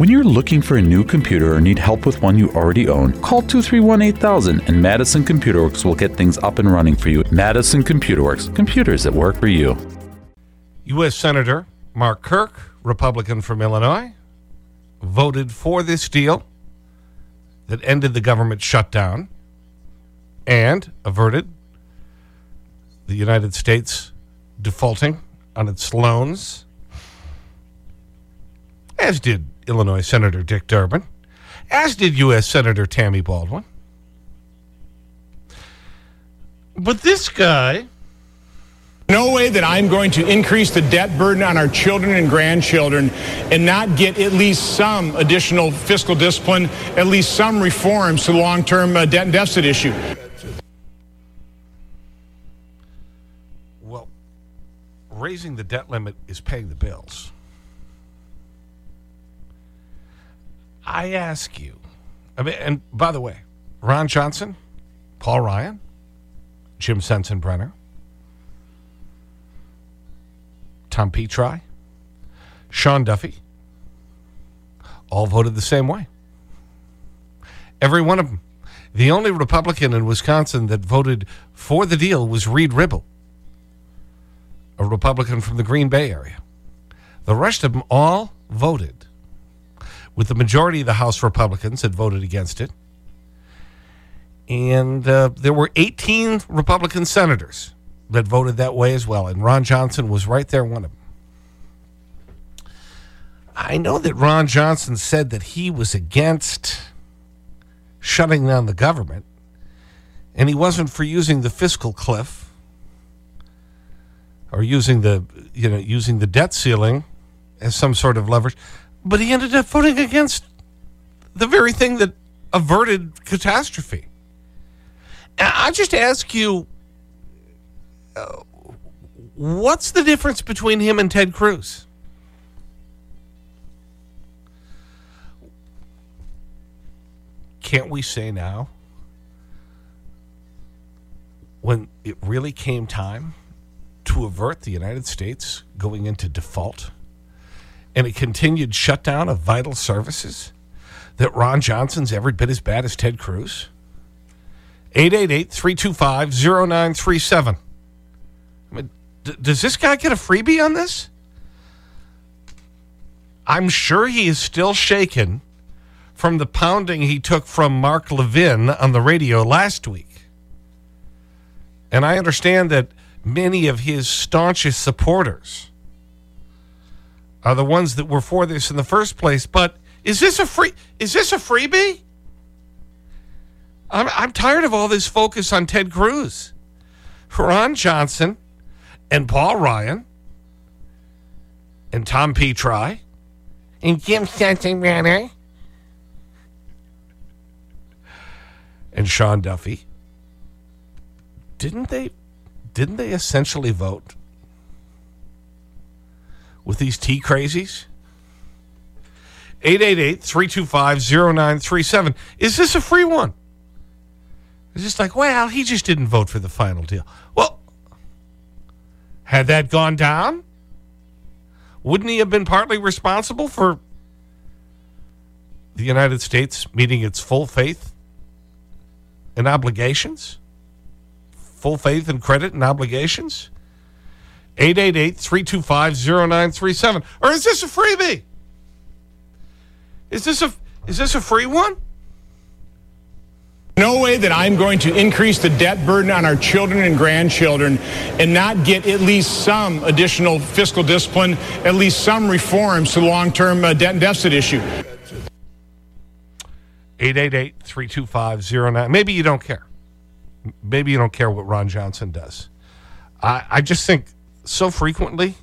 When you're looking for a new computer or need help with one you already own, call 231 8000 and Madison Computer Works will get things up and running for you. Madison Computer Works, computers that work for you. U.S. Senator Mark Kirk, Republican from Illinois, voted for this deal that ended the government shutdown and averted the United States defaulting on its loans, as did Illinois Senator Dick Durbin, as did U.S. Senator Tammy Baldwin. But this guy no way that I'm going to increase the debt burden on our children and grandchildren and not get at least some additional fiscal discipline, at least some reforms to the long term uh, debt and deficit issue. Well, raising the debt limit is paying the bills. I ask you, I mean, and by the way, Ron Johnson, Paul Ryan, Jim Sensenbrenner, Tom Petri, Sean Duffy, all voted the same way. Every one of them. The only Republican in Wisconsin that voted for the deal was Reid Ribble, a Republican from the Green Bay area. The rest of them all voted, with the majority of the House Republicans that voted against it. And uh, there were 18 Republican senators that voted that way as well. And Ron Johnson was right there, one of them. I know that Ron Johnson said that he was against shutting down the government, and he wasn't for using the fiscal cliff or using the, you know, using the debt ceiling as some sort of leverage. But he ended up voting against the very thing that averted catastrophe. I just ask you, uh, what's the difference between him and Ted Cruz? Can't we say now, when it really came time to avert the United States going into default and a continued shutdown of vital services, that Ron Johnson's every bit as bad as Ted Cruz? 888 325 0937. I mean, does this guy get a freebie on this? I'm sure he is still shaken from the pounding he took from Mark Levin on the radio last week. And I understand that many of his staunchest supporters are the ones that were for this in the first place. But is this a free, is this a freebie? I'm, I'm tired of all this focus on Ted Cruz. Ron Johnson and Paul Ryan and Tom Petri and Jim Sensenbrenner and Sean Duffy. Didn't they, didn't they essentially vote with these tea crazies? 888-325-0937. Is this a free one? It's just like, well, he just didn't vote for the final deal. Well, had that gone down, wouldn't he have been partly responsible for the United States meeting its full faith and obligations? Full faith and credit and obligations? 888-325-0937. Or is this a freebie? Is this a, is this a free one? No way that I'm going to increase the debt burden on our children and grandchildren and not get at least some additional fiscal discipline, at least some reforms to the long term uh, debt and deficit issue. 888 325 Maybe you don't care. Maybe you don't care what Ron Johnson does. I, I just think so frequently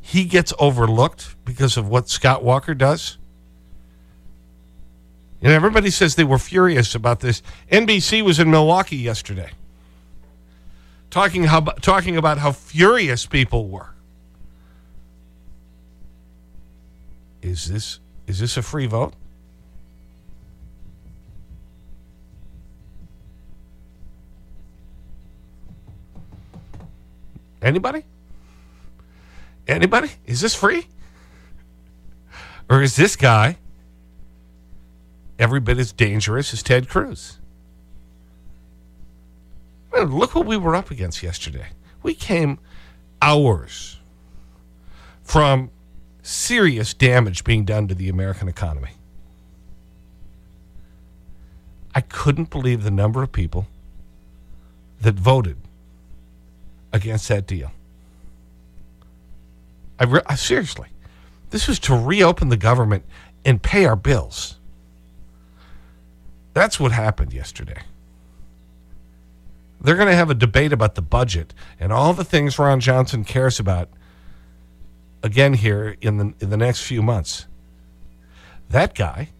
he gets overlooked because of what Scott Walker does. And everybody says they were furious about this. NBC was in Milwaukee yesterday talking, how, talking about how furious people were. Is this, is this a free vote? Anybody? Anybody? Is this free? Or is this guy every bit as dangerous as Ted Cruz. look what we were up against yesterday. We came hours from serious damage being done to the American economy. I couldn't believe the number of people that voted against that deal. I, I seriously, this was to reopen the government and pay our bills. That's what happened yesterday. They're going to have a debate about the budget and all the things Ron Johnson cares about again here in the, in the next few months. That guy,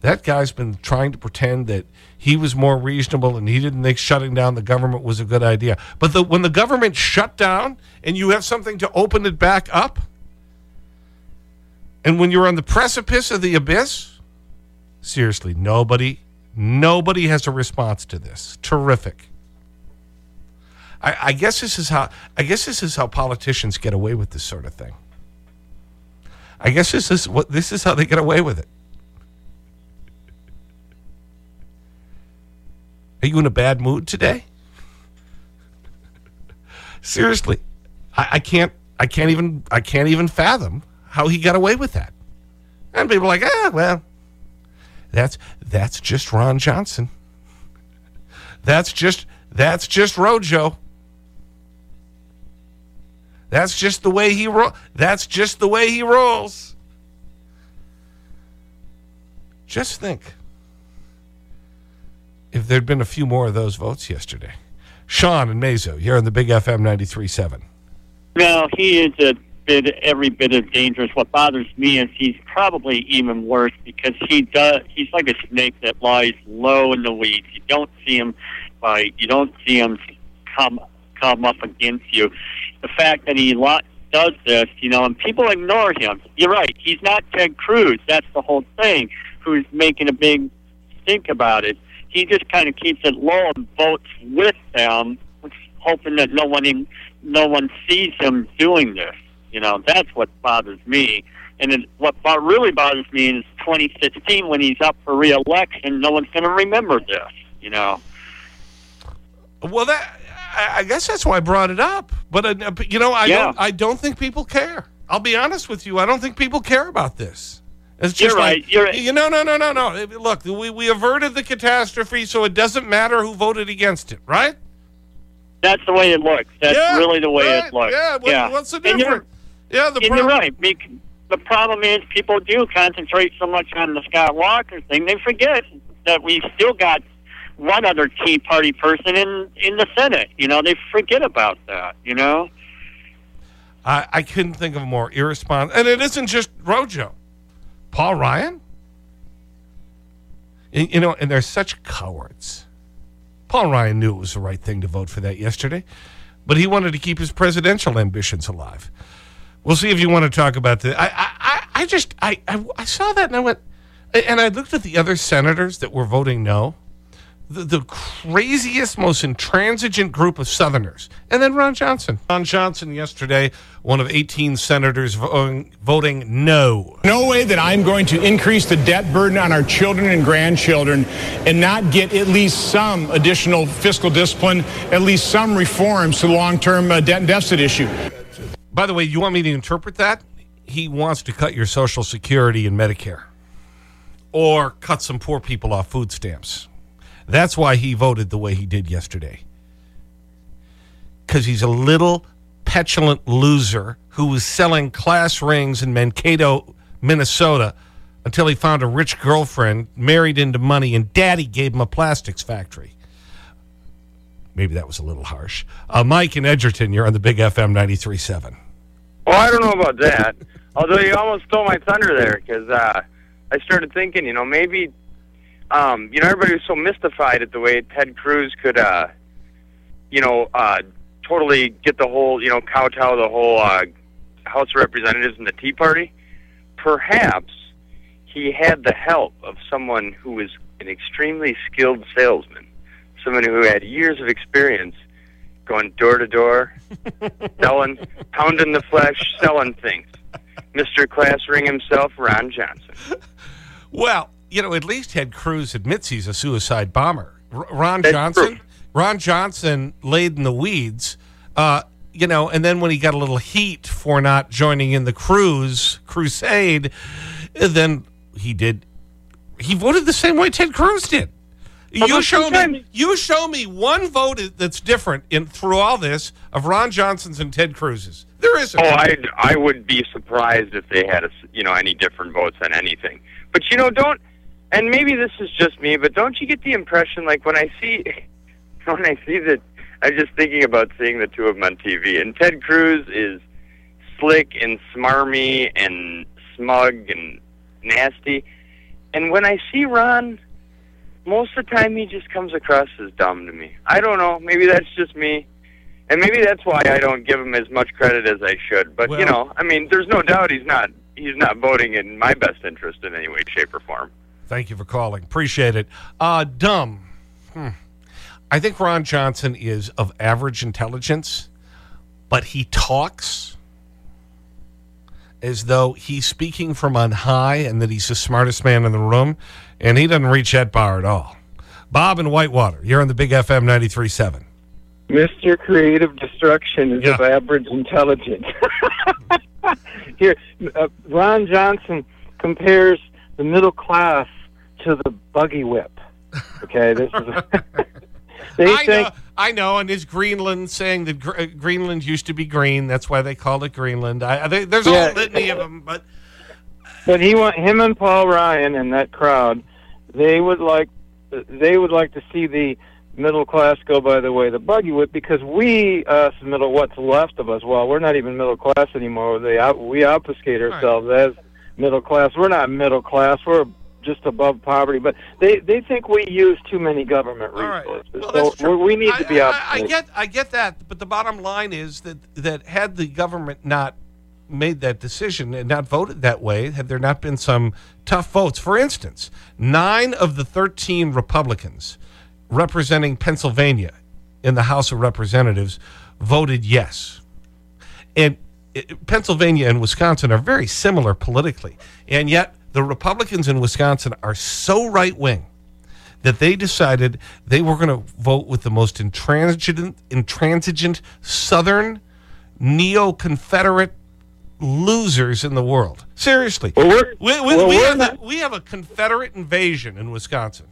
that guy's been trying to pretend that he was more reasonable and he didn't think shutting down the government was a good idea. But the, when the government shut down and you have something to open it back up, and when you're on the precipice of the abyss, seriously, nobody, nobody has a response to this. Terrific. I, I, guess this is how, I guess this is how politicians get away with this sort of thing. I guess this is, what, this is how they get away with it. Are you in a bad mood today? Seriously, I, I, can't, I, can't even, I can't even fathom how he got away with that. And people are like, ah, well, that's, that's just Ron Johnson. That's just, that's just Rojo. That's just the way he ro That's just the way he rolls. Just think if there'd been a few more of those votes yesterday. Sean and Mazo, you're on the Big FM 93.7. No, he is a bit, every bit as dangerous. What bothers me is he's probably even worse because he does, he's like a snake that lies low in the weeds. You don't see him fight. You don't see him come, come up against you. The fact that he does this, you know, and people ignore him. You're right. He's not Ted Cruz. That's the whole thing. Who's making a big stink about it he just kind of keeps it low and votes with them, hoping that no one no one sees him doing this. You know, that's what bothers me. And then what really bothers me is 2016 when he's up for reelection, no one's going to remember this. You know. Well, that I guess that's why I brought it up. But uh, you know, I yeah. don't. I don't think people care. I'll be honest with you. I don't think people care about this. It's just you're right. Like, you're right. You know, no, no, no, no. Look, we, we averted the catastrophe, so it doesn't matter who voted against it, right? That's the way it looks. That's yeah, really the way right. it looks. Yeah, what, yeah. what's the difference? Yeah, the and you're right. The problem is people do concentrate so much on the Scott Walker thing, they forget that we've still got one other Tea Party person in, in the Senate. You know, they forget about that, you know? I, I couldn't think of a more irresponsible. And it isn't just Rojo. Paul Ryan? You know, and they're such cowards. Paul Ryan knew it was the right thing to vote for that yesterday, but he wanted to keep his presidential ambitions alive. We'll see if you want to talk about this. I, I, I just, I, I, I saw that and I went, and I looked at the other senators that were voting no the, the craziest, most intransigent group of Southerners. And then Ron Johnson. Ron Johnson yesterday, one of 18 senators voting, voting no. No way that I'm going to increase the debt burden on our children and grandchildren and not get at least some additional fiscal discipline, at least some reforms to the long-term uh, debt and deficit issue. By the way, you want me to interpret that? He wants to cut your Social Security and Medicare or cut some poor people off food stamps. That's why he voted the way he did yesterday. Because he's a little petulant loser who was selling class rings in Mankato, Minnesota until he found a rich girlfriend, married into money, and daddy gave him a plastics factory. Maybe that was a little harsh. Uh, Mike in Edgerton, you're on the Big FM 93.7. Well, I don't know about that. Although you almost stole my thunder there because uh, I started thinking, you know, maybe um, you know, everybody was so mystified at the way Ted Cruz could, uh, you know, uh, totally get the whole, you know, kowtow the whole uh, House of Representatives and the Tea Party. Perhaps he had the help of someone who was an extremely skilled salesman, someone who had years of experience going door to door, selling, pounding the flesh, selling things. Mr. Class Ring himself, Ron Johnson. Well, you know, at least Ted Cruz admits he's a suicide bomber. R Ron Johnson. Ron Johnson laid in the weeds, uh, you know, and then when he got a little heat for not joining in the Cruz crusade, then he did, he voted the same way Ted Cruz did. You show, me, you show me one vote that's different in, through all this of Ron Johnson's and Ted Cruz's. There isn't. Oh, I I would be surprised if they had a, you know any different votes on anything. But you know, don't and maybe this is just me, but don't you get the impression like when I see when I see that I'm just thinking about seeing the two of them on TV, and Ted Cruz is slick and smarmy and smug and nasty, and when I see Ron, most of the time he just comes across as dumb to me. I don't know. Maybe that's just me. And maybe that's why I don't give him as much credit as I should. But Well- you know, I mean, there's no doubt he's not he's not voting in my best interest in any way, shape, or form. Thank you for calling. Appreciate it. Uh, dumb. Hmm. I think Ron Johnson is of average intelligence, but he talks as though he's speaking from on high and that he's the smartest man in the room, and he doesn't reach that bar at all. Bob in Whitewater, you're on the Big FM 93.7. Mr. Creative Destruction is Yeah. of average intelligence. Here, uh, Ron Johnson compares the middle class to the buggy whip. Okay, this is. they I think know, I know, and is Greenland saying that Gr uh, Greenland used to be green? That's why they called it Greenland. I, I, there's a whole litany of them, but But he want him and Paul Ryan and that crowd. They would like they would like to see the middle class go by the way the buggy whip because we us middle what's left of us. Well, we're not even middle class anymore. They out- we obfuscate ourselves as middle class. We're not middle class. We're just above poverty. But they they think we use too many government right. resources. Well, so we need I, to be I, I get, I get that, but the bottom line is that that had the government not made that decision and not voted that way, had there not been some tough votes, for instance, nine of the 13 Republicans representing Pennsylvania in the House of Representatives voted yes. And eh, Pennsylvania and Wisconsin are very similar politically. And yet, the Republicans in Wisconsin are so right wing that they decided they were going to vote with the most intransigent, intransigent Southern neo Confederate losers in the world. Seriously. Well, we're- we, we, well, we have the- we have a Confederate invasion in Wisconsin.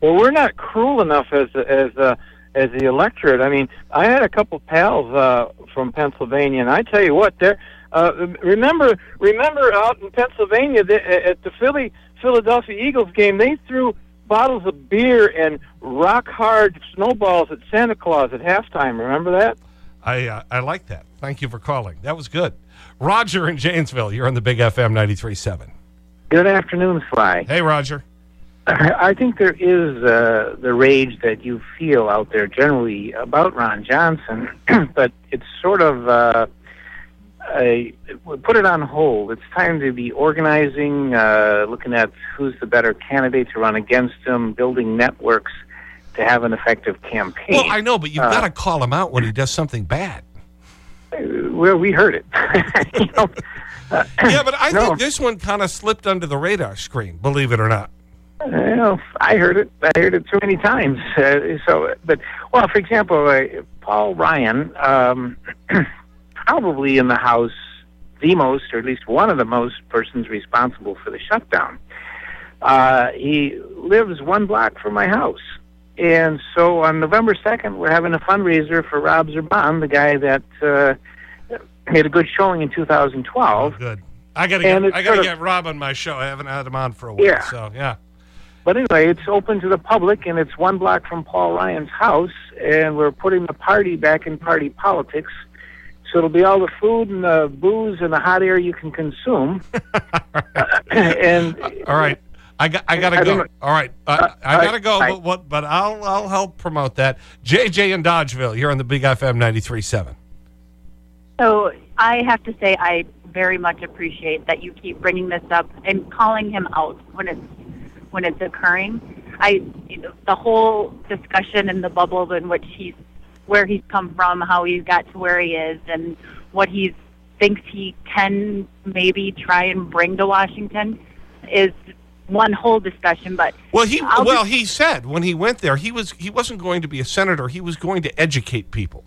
Well, we're not cruel enough as as uh, as the electorate. I mean, I had a couple pals uh, from Pennsylvania, and I tell you what, there. Uh, remember, remember out in Pennsylvania the, at the Philly Philadelphia Eagles game, they threw bottles of beer and rock hard snowballs at Santa Claus at halftime. Remember that? I, uh, I like that. Thank you for calling. That was good. Roger in Janesville, you're on the Big FM 93.7. Good afternoon, Sly. Hey, Roger. I think there is uh, the rage that you feel out there generally about Ron Johnson, but it's sort of uh, a, put it on hold. It's time to be organizing, uh, looking at who's the better candidate to run against him, building networks to have an effective campaign. Well, I know, but you've Uh, got to call him out when he does something bad. well, we heard it. You know, uh, Yeah, but I no. think this one kind of slipped under the radar screen, believe it or not. Well, I heard it. I heard it too many times. Uh, so, but well, for example, uh, Paul Ryan, um, probably in the House, the most, or at least one of the most persons responsible for the shutdown. Uh, he lives one block from my house. And so on November 2nd, we're having a fundraiser for Rob Zerban, the guy that uh, made a good showing in 2012. Good. I got to get, I got to sort get Rob on my show. I haven't had him on for a while. Yeah. So, yeah. But anyway, it's open to the public, and it's one block from Paul Ryan's house, and we're putting the party back in party politics. So it'll be all the food and the booze and the hot air you can consume. and All right. I got, I got to I go. All right. I, Uh, I all got to go, Bye. but, what, but I'll, I'll help promote that. JJ in Dodgeville, you're on the Big FM 93.7. So I have to say I very much appreciate that you keep bringing this up and calling him out when it's when it's occurring. I you know, the whole discussion in the bubble in which he's where he's come from, how he's got to where he is, and what he thinks he can maybe try and bring to Washington is one whole discussion. But Well, he, I'll well, he said when he went there, he, was, he wasn't going to be a senator. He was going to educate people.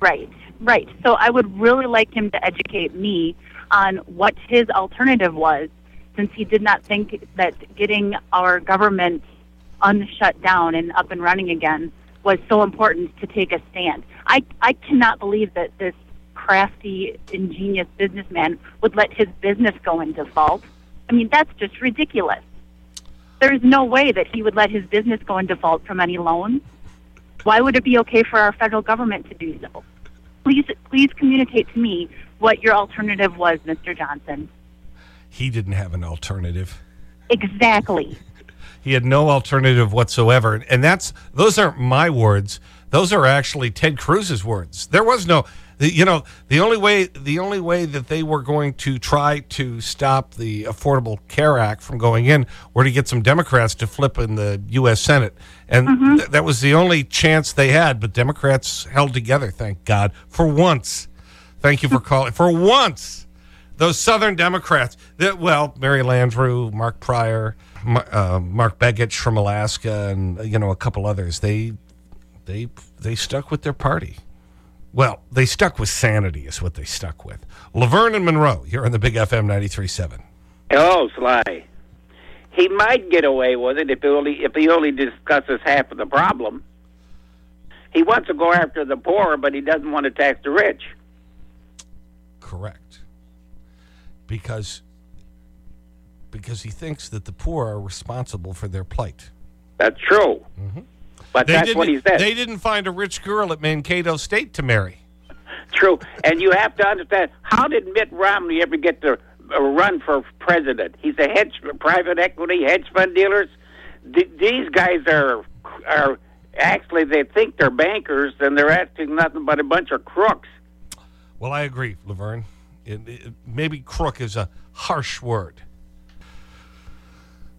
Right, right. So I would really like him to educate me on what his alternative was, since he did not think that getting our government unshut down and up and running again was so important to take a stand. I, I cannot believe that this crafty, ingenious businessman would let his business go in default. I mean, that's just ridiculous. There's no way that he would let his business go in default from any loans. Why would it be okay for our federal government to do so? Please, please communicate to me what your alternative was, Mr. Johnson. He didn't have an alternative. Exactly. He had no alternative whatsoever. And that's, those aren't my words. Those are actually Ted Cruz's words. There was no, you know, the only way, the only way that they were going to try to stop the Affordable Care Act from going in were to get some Democrats to flip in the U.S. Senate. And mm-hmm. th- that was the only chance they had. But Democrats held together, thank God, for once. Thank you for calling. For once, those Southern Democrats, that, well, Mary Landrieu, Mark Pryor, uh, Mark Begich from Alaska, and, you know, a couple others, they, they, they stuck with their party. Well, they stuck with sanity is what they stuck with. Laverne and Monroe, you're on the Big FM 93.7. Oh, Sly. He might get away with it if he only if he only discusses half of the problem. He wants to go after the poor, but he doesn't want to tax the rich. Correct. Because, because he thinks that the poor are responsible for their plight. That's true. But They that's what he said. They didn't find a rich girl at Mankato State to marry. True. And you have to understand how did Mitt Romney ever get to uh, run for president? He's a hedge private equity hedge fund dealers. Th- these guys are are actually they think they're bankers and they're acting nothing but a bunch of crooks. Well, I agree, Laverne. It, it, maybe crook is a harsh word.